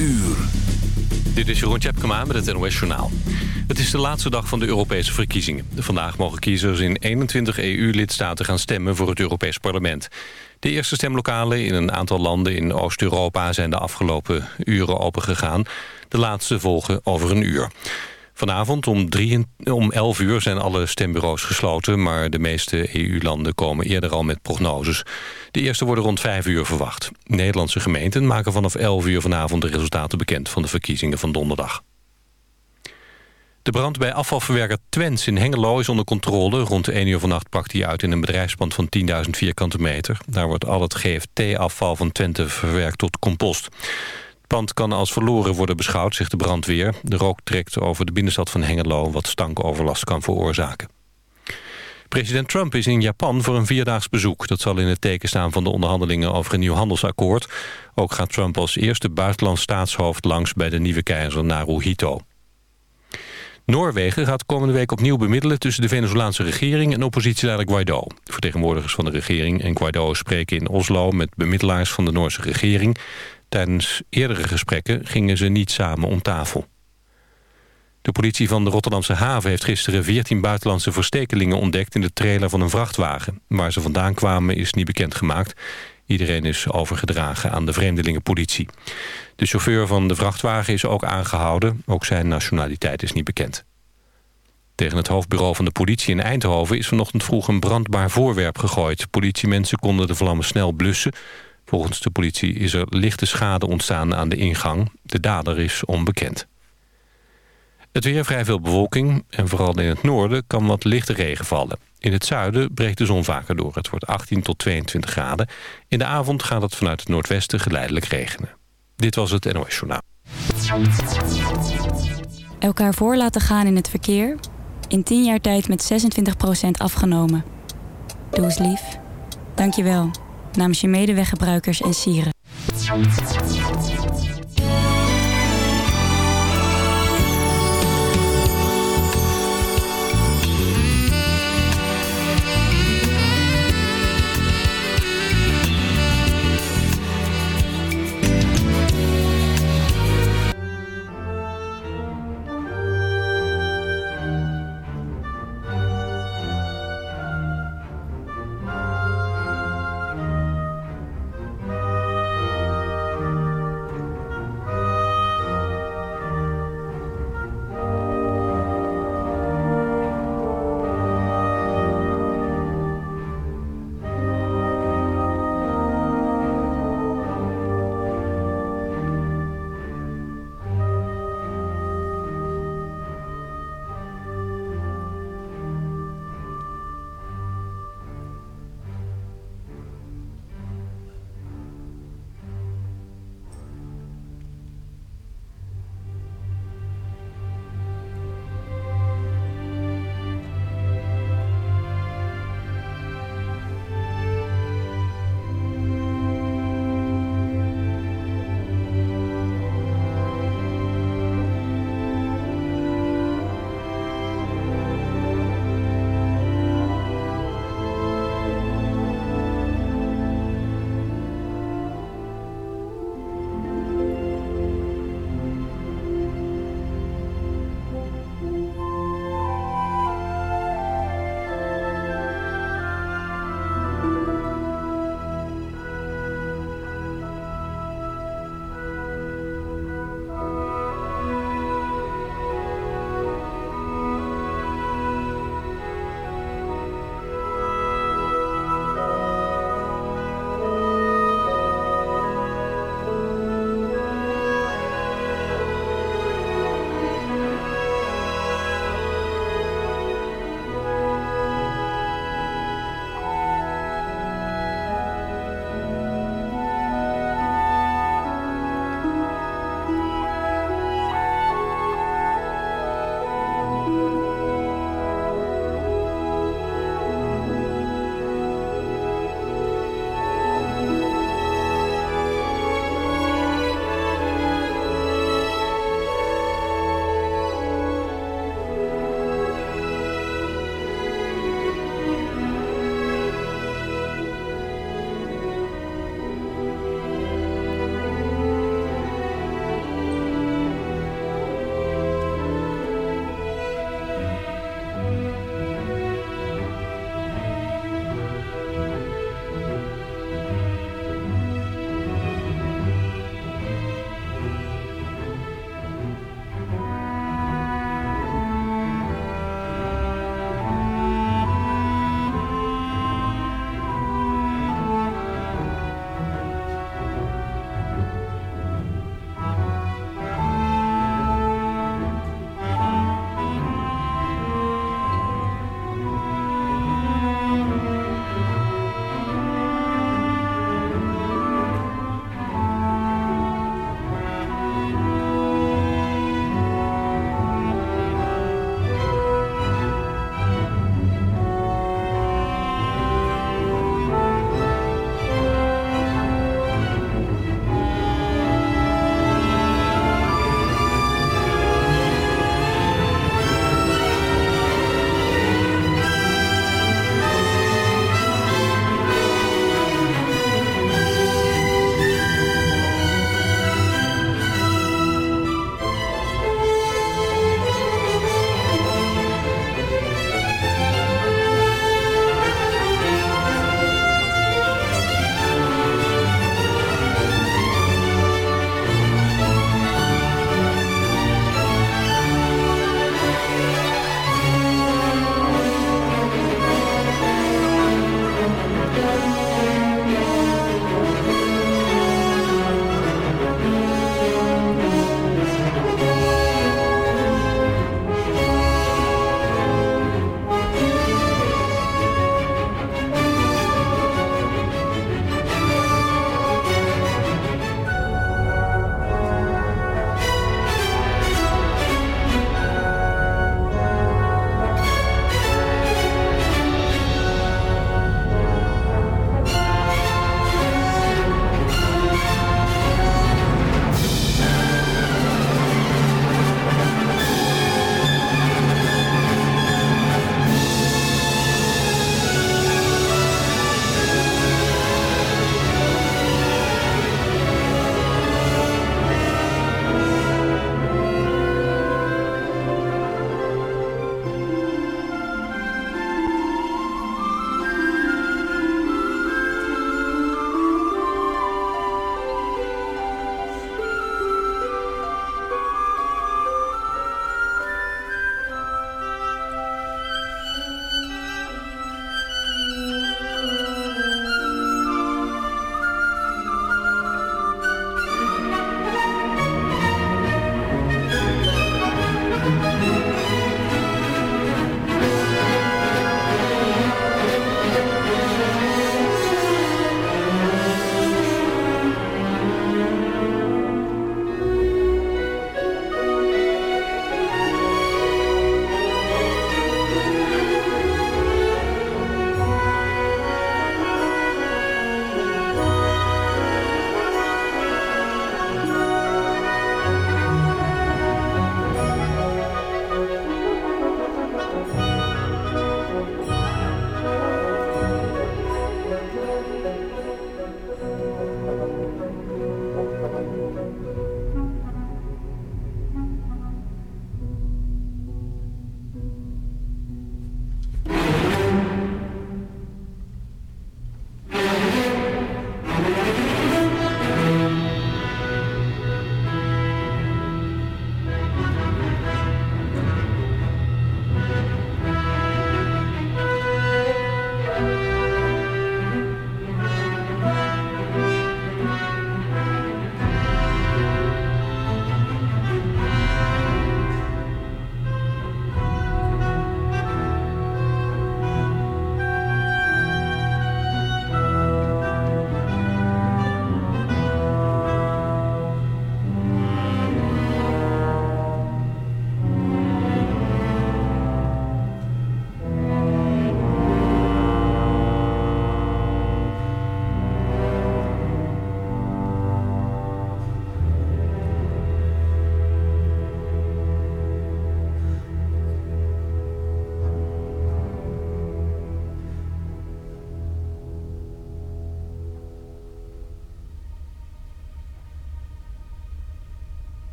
uur. Dit is Jeroen Tjepkema met het NOS Journaal. Het is de laatste dag van de Europese verkiezingen. Vandaag mogen kiezers in 21 EU-lidstaten gaan stemmen voor het Europees Parlement. De eerste stemlokalen in een aantal landen in Oost-Europa... zijn de afgelopen uren opengegaan. De laatste volgen over een uur. Vanavond om, om 11 uur zijn alle stembureaus gesloten... maar de meeste EU-landen komen eerder al met prognoses. De eerste worden rond 5 uur verwacht. Nederlandse gemeenten maken vanaf 11 uur vanavond de resultaten bekend... van de verkiezingen van donderdag. De brand bij afvalverwerker Twents in Hengelo is onder controle. Rond 1 uur vannacht pakt hij uit in een bedrijfspand van 10.000 vierkante meter. Daar wordt al het GFT-afval van Twente verwerkt tot compost pand kan als verloren worden beschouwd, zegt de brandweer. De rook trekt over de binnenstad van Hengelo... wat stankoverlast kan veroorzaken. President Trump is in Japan voor een vierdaags bezoek. Dat zal in het teken staan van de onderhandelingen over een nieuw handelsakkoord. Ook gaat Trump als eerste buitenlands staatshoofd langs... bij de nieuwe keizer Naruhito. Noorwegen gaat komende week opnieuw bemiddelen... tussen de Venezolaanse regering en oppositieleider Guaido. Vertegenwoordigers van de regering en Guaido spreken in Oslo... met bemiddelaars van de Noorse regering... Tijdens eerdere gesprekken gingen ze niet samen om tafel. De politie van de Rotterdamse haven heeft gisteren 14 buitenlandse verstekelingen ontdekt in de trailer van een vrachtwagen. Waar ze vandaan kwamen is niet bekendgemaakt. Iedereen is overgedragen aan de vreemdelingenpolitie. De chauffeur van de vrachtwagen is ook aangehouden. Ook zijn nationaliteit is niet bekend. Tegen het hoofdbureau van de politie in Eindhoven is vanochtend vroeg een brandbaar voorwerp gegooid. Politiemensen konden de vlammen snel blussen. Volgens de politie is er lichte schade ontstaan aan de ingang. De dader is onbekend. Het weer vrij veel bewolking en vooral in het noorden kan wat lichte regen vallen. In het zuiden breekt de zon vaker door. Het wordt 18 tot 22 graden. In de avond gaat het vanuit het noordwesten geleidelijk regenen. Dit was het NOS Journaal. Elkaar voor laten gaan in het verkeer. In 10 jaar tijd met 26% afgenomen. Doe eens lief. Dank je wel namens je medeweggebruikers en sieren.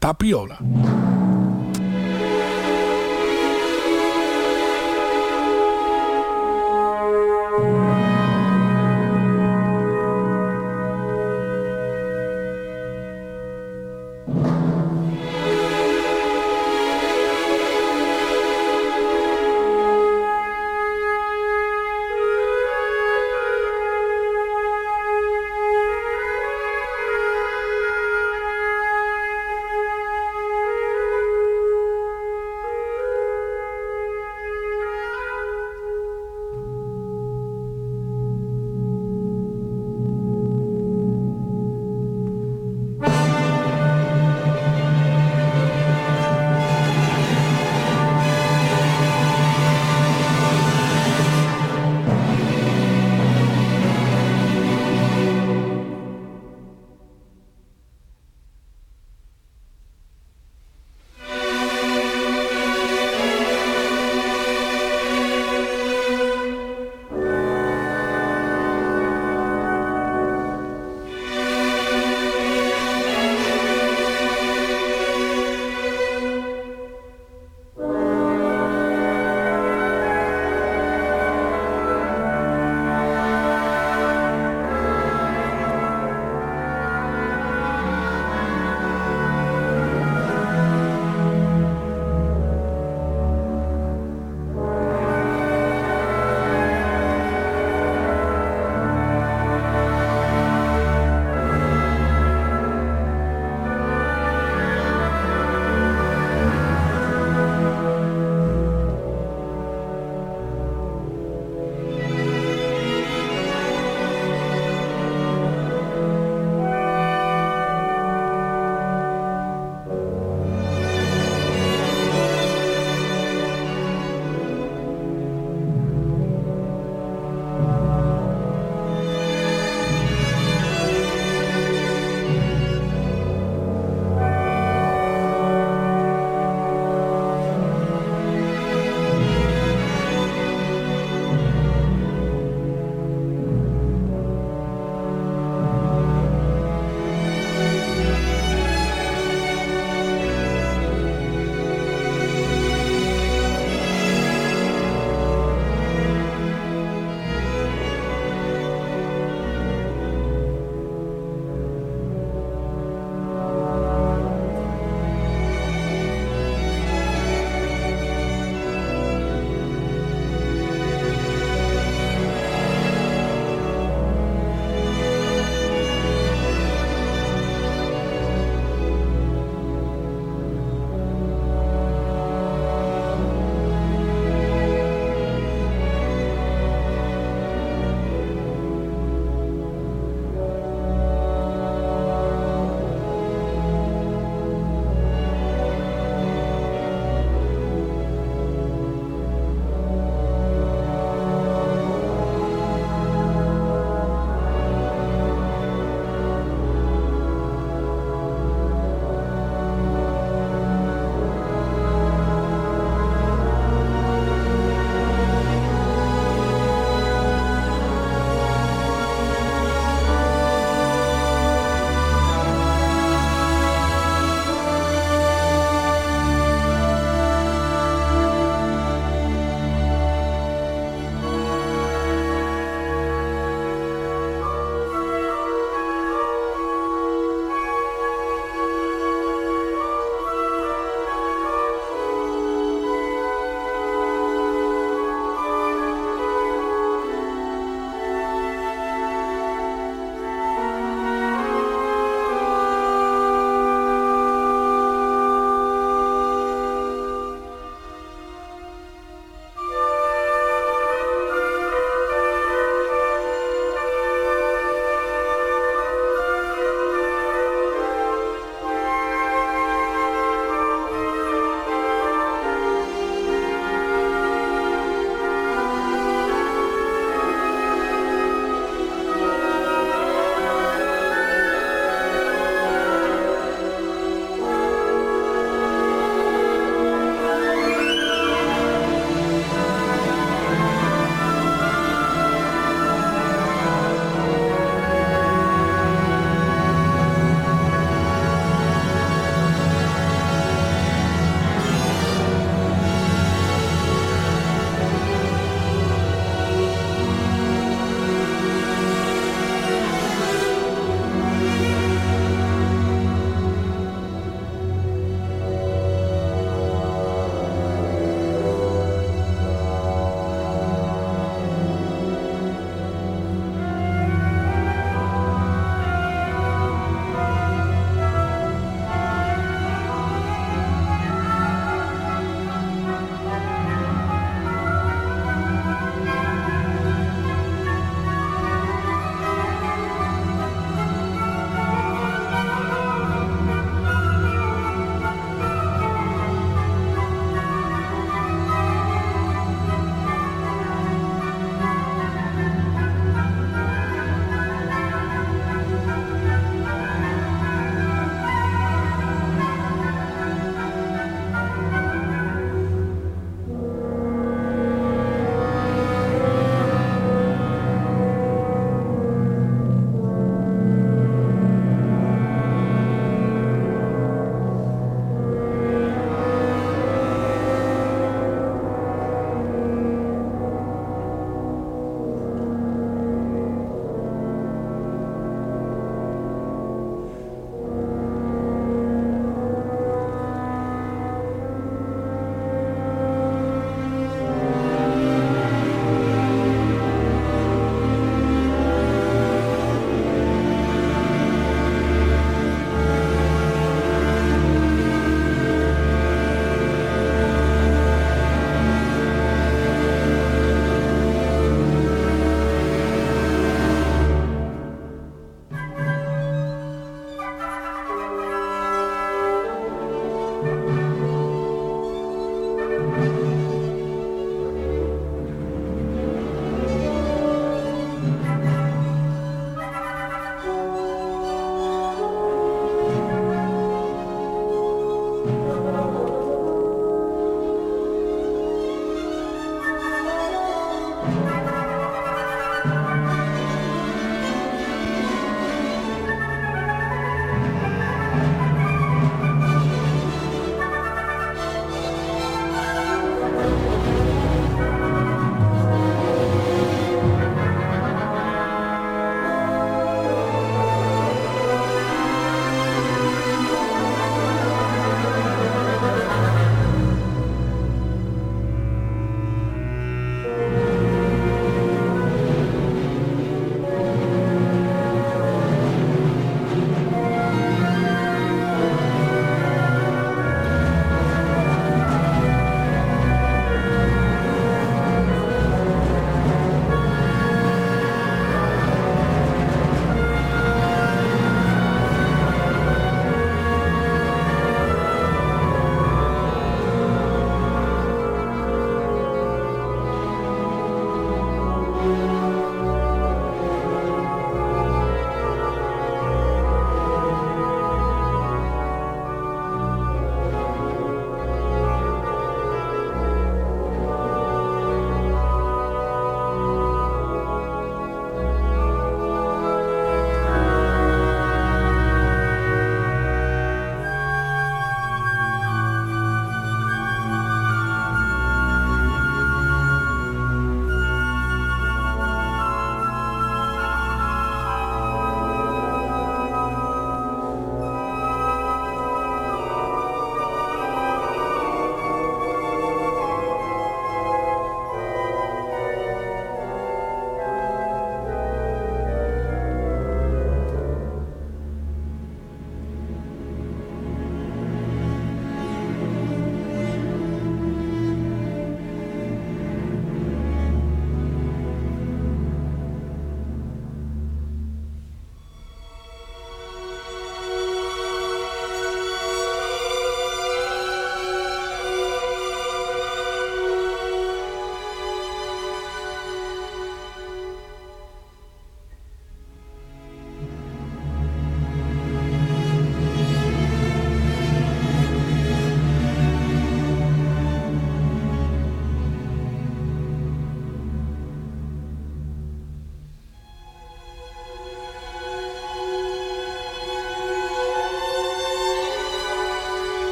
Tapiola.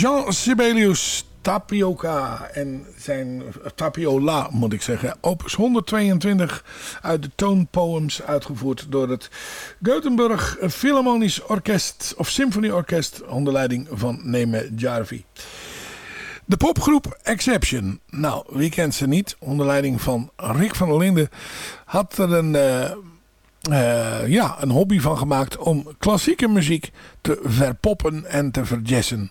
Jean Sibelius Tapioca en zijn Tapiola moet ik zeggen. Opus 122 uit de toonpoems uitgevoerd door het Gothenburg Philharmonisch Orkest of Symfonieorkest onder leiding van Neme Jarvi. De popgroep Exception. Nou, wie kent ze niet? Onder leiding van Rick van der Linden had er een, uh, uh, ja, een hobby van gemaakt om klassieke muziek te verpoppen en te verjessen.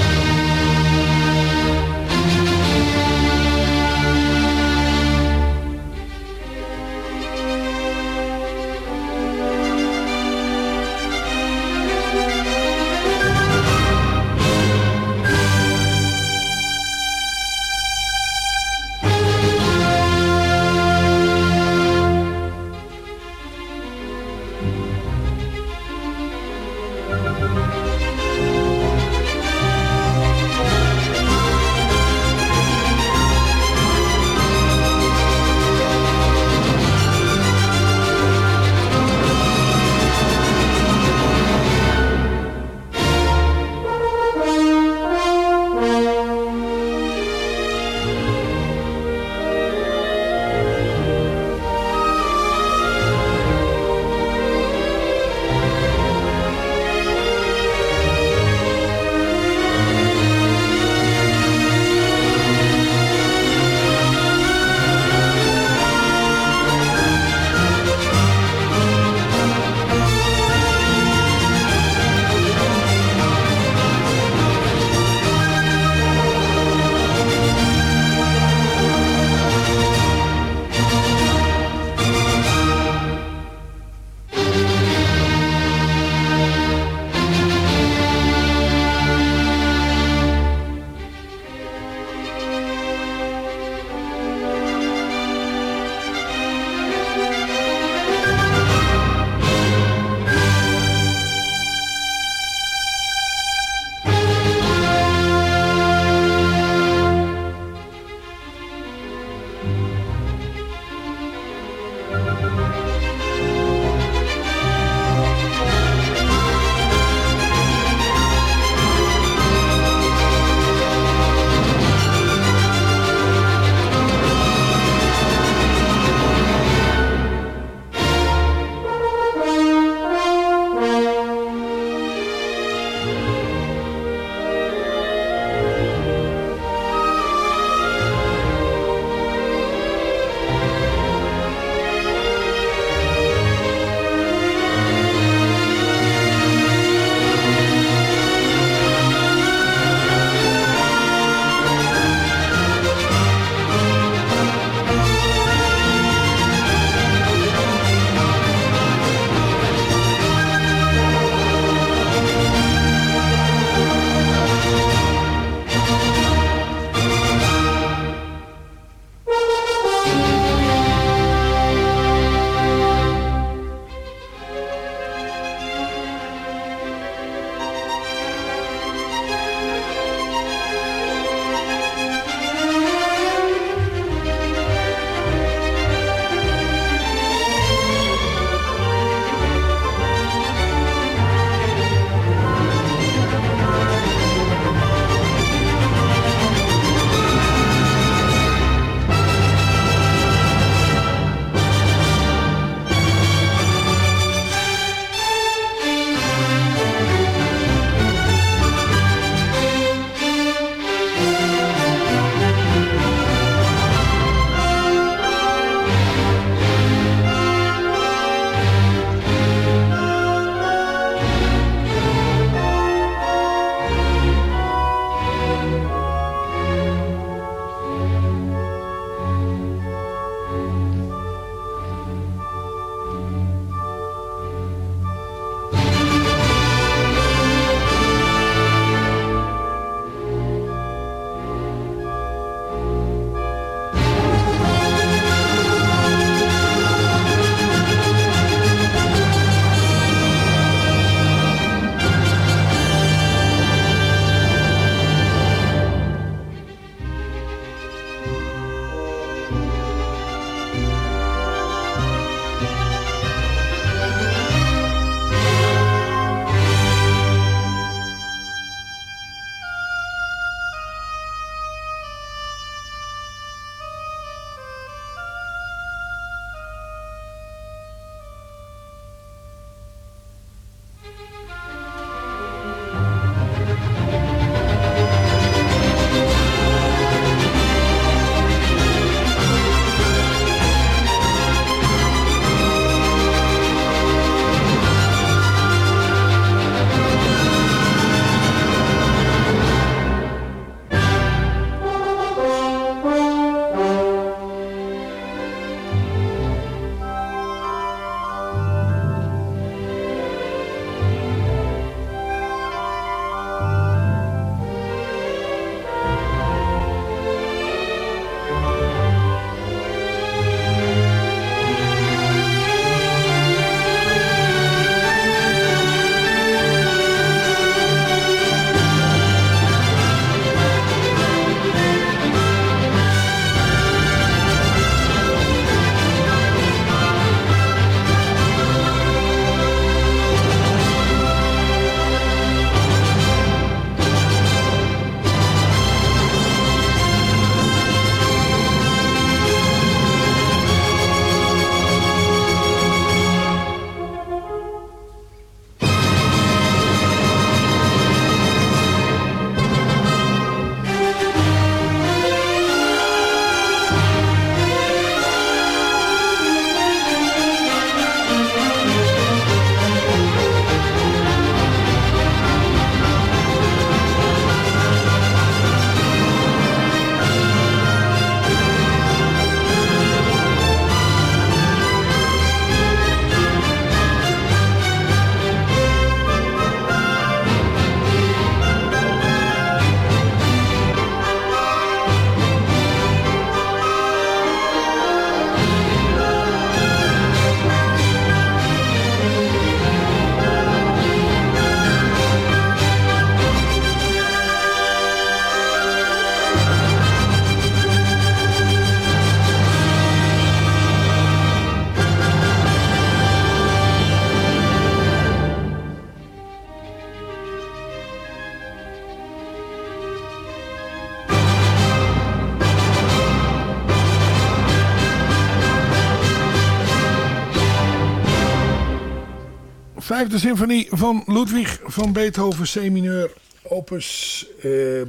Vijfde symfonie van Ludwig van Beethoven C-mineur opus uh,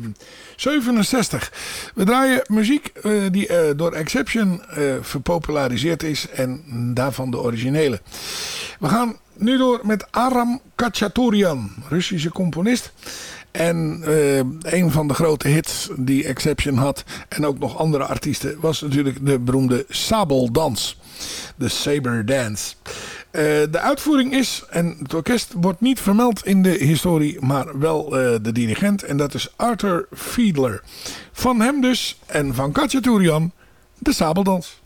67. We draaien muziek uh, die uh, door Exception uh, verpopulariseerd is en daarvan de originele. We gaan nu door met Aram Kachaturian, Russische componist. En een van de grote hits die Exception had en ook nog andere artiesten was natuurlijk de beroemde Sabeldans. De Saber Dance. Uh, de uitvoering is, en het orkest wordt niet vermeld in de historie, maar wel uh, de dirigent. En dat is Arthur Fiedler. Van hem dus, en van Katja de sabeldans.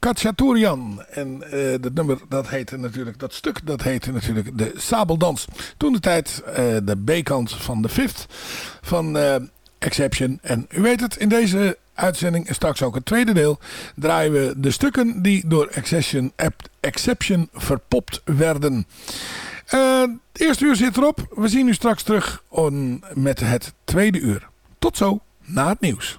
Kachaturian. En uh, dat nummer, dat heette natuurlijk, dat stuk, dat heette natuurlijk de Sabeldans. Toen de tijd uh, de B-kant van de Fifth van uh, Exception. En u weet het, in deze uitzending en straks ook het tweede deel draaien we de stukken die door Exception, Exception verpopt werden. het eerste uur zit erop. We zien u straks terug on, met het tweede uur. Tot zo, na het nieuws.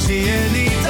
zie je niet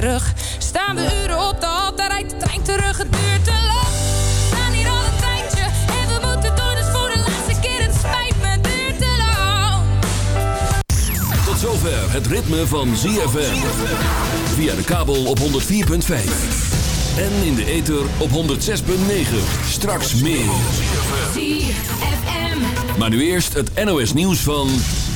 terug. Staan we uren op de hal, daar rijdt de trein terug. Het duurt te lang. We staan hier al een tijdje en we moeten door. Dus voor de laatste keer, het spijt me, het duurt te lang. Tot zover het ritme van ZFM. Via de kabel op 104.5. En in de ether op 106.9. Straks meer. Maar nu eerst het NOS nieuws van...